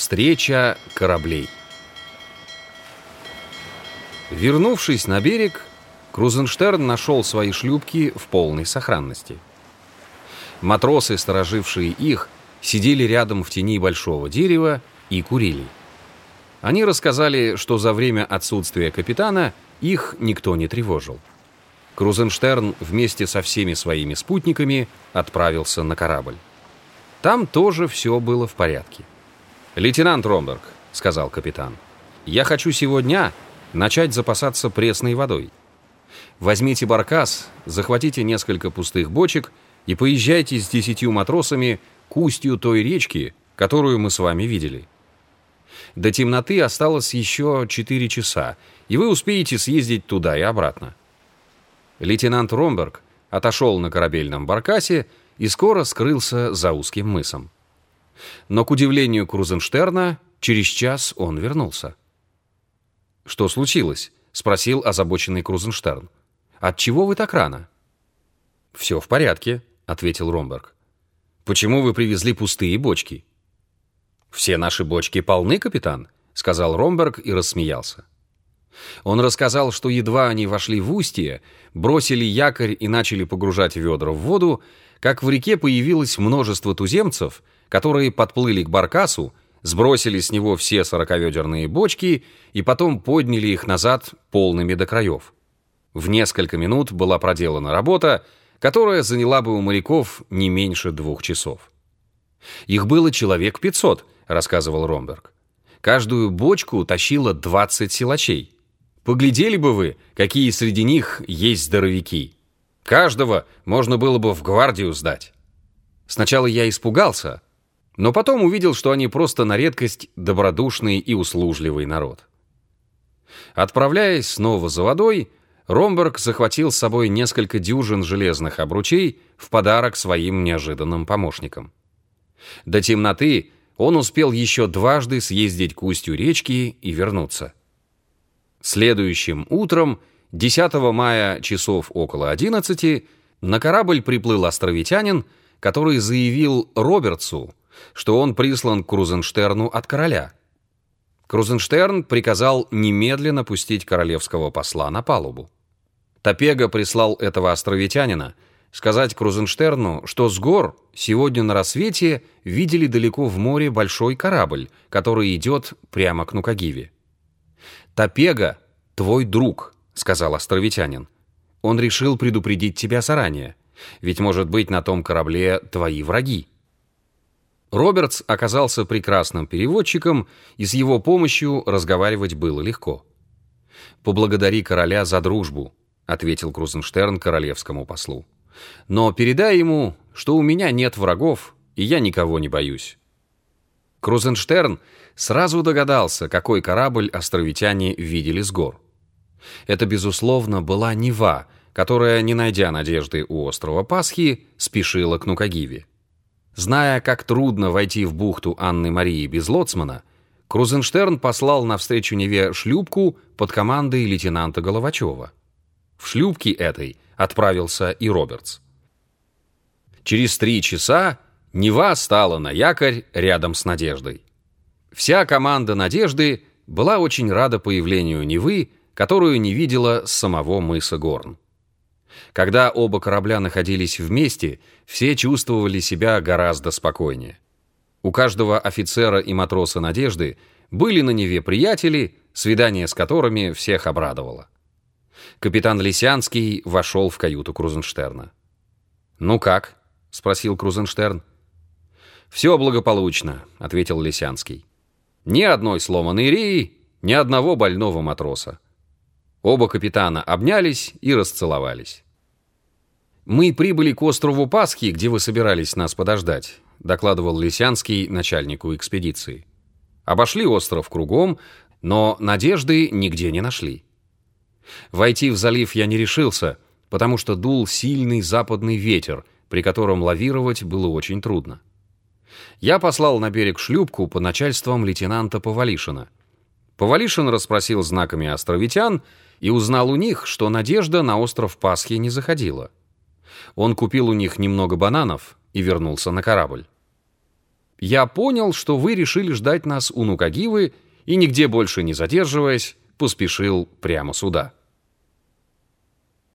Встреча кораблей. Вернувшись на берег, Крузенштерн нашел свои шлюпки в полной сохранности. Матросы, сторожившие их, сидели рядом в тени большого дерева и курили. Они рассказали, что за время отсутствия капитана их никто не тревожил. Крузенштерн вместе со всеми своими спутниками отправился на корабль. Там тоже все было в порядке. «Лейтенант Ромберг», — сказал капитан, — «я хочу сегодня начать запасаться пресной водой. Возьмите баркас, захватите несколько пустых бочек и поезжайте с десятью матросами к устью той речки, которую мы с вами видели. До темноты осталось еще четыре часа, и вы успеете съездить туда и обратно». Лейтенант Ромберг отошел на корабельном баркасе и скоро скрылся за узким мысом. Но, к удивлению Крузенштерна, через час он вернулся. «Что случилось?» — спросил озабоченный Крузенштерн. «Отчего вы так рано?» «Все в порядке», — ответил Ромберг. «Почему вы привезли пустые бочки?» «Все наши бочки полны, капитан», — сказал Ромберг и рассмеялся. Он рассказал, что едва они вошли в устье, бросили якорь и начали погружать ведра в воду, как в реке появилось множество туземцев — которые подплыли к баркасу, сбросили с него все сороковедерные бочки и потом подняли их назад полными до краев. В несколько минут была проделана работа, которая заняла бы у моряков не меньше двух часов. «Их было человек 500», — рассказывал Ромберг. «Каждую бочку тащило 20 силачей. Поглядели бы вы, какие среди них есть здоровяки. Каждого можно было бы в гвардию сдать». Сначала я испугался, но потом увидел, что они просто на редкость добродушный и услужливый народ. Отправляясь снова за водой, Ромберг захватил с собой несколько дюжин железных обручей в подарок своим неожиданным помощникам. До темноты он успел еще дважды съездить к устью речки и вернуться. Следующим утром, 10 мая часов около 11, на корабль приплыл островитянин, который заявил Робертсу, что он прислан к Крузенштерну от короля. Крузенштерн приказал немедленно пустить королевского посла на палубу. Топега прислал этого островитянина сказать Крузенштерну, что с гор сегодня на рассвете видели далеко в море большой корабль, который идет прямо к Нукагиве. «Топега — твой друг», — сказал островитянин. «Он решил предупредить тебя заранее, ведь, может быть, на том корабле твои враги». Робертс оказался прекрасным переводчиком, и с его помощью разговаривать было легко. «Поблагодари короля за дружбу», — ответил Крузенштерн королевскому послу. «Но передай ему, что у меня нет врагов, и я никого не боюсь». Крузенштерн сразу догадался, какой корабль островитяне видели с гор. Это, безусловно, была Нева, которая, не найдя надежды у острова Пасхи, спешила к Нукагиве. Зная, как трудно войти в бухту Анны Марии без лоцмана, Крузенштерн послал навстречу Неве шлюпку под командой лейтенанта Головачева. В шлюпке этой отправился и Робертс. Через три часа Нева стала на якорь рядом с Надеждой. Вся команда Надежды была очень рада появлению Невы, которую не видела с самого мыса Горн. Когда оба корабля находились вместе, все чувствовали себя гораздо спокойнее. У каждого офицера и матроса «Надежды» были на Неве приятели, свидание с которыми всех обрадовало. Капитан Лисянский вошел в каюту Крузенштерна. «Ну как?» — спросил Крузенштерн. «Все благополучно», — ответил Лисянский. «Ни одной сломанной реи, ни одного больного матроса». Оба капитана обнялись и расцеловались. «Мы прибыли к острову Пасхи, где вы собирались нас подождать», докладывал Лисянский начальнику экспедиции. Обошли остров кругом, но надежды нигде не нашли. Войти в залив я не решился, потому что дул сильный западный ветер, при котором лавировать было очень трудно. Я послал на берег шлюпку по начальствам лейтенанта Повалишина. Повалишин расспросил знаками островитян и узнал у них, что надежда на остров Пасхи не заходила. Он купил у них немного бананов и вернулся на корабль. Я понял, что вы решили ждать нас у Нукагивы и, нигде больше не задерживаясь, поспешил прямо сюда.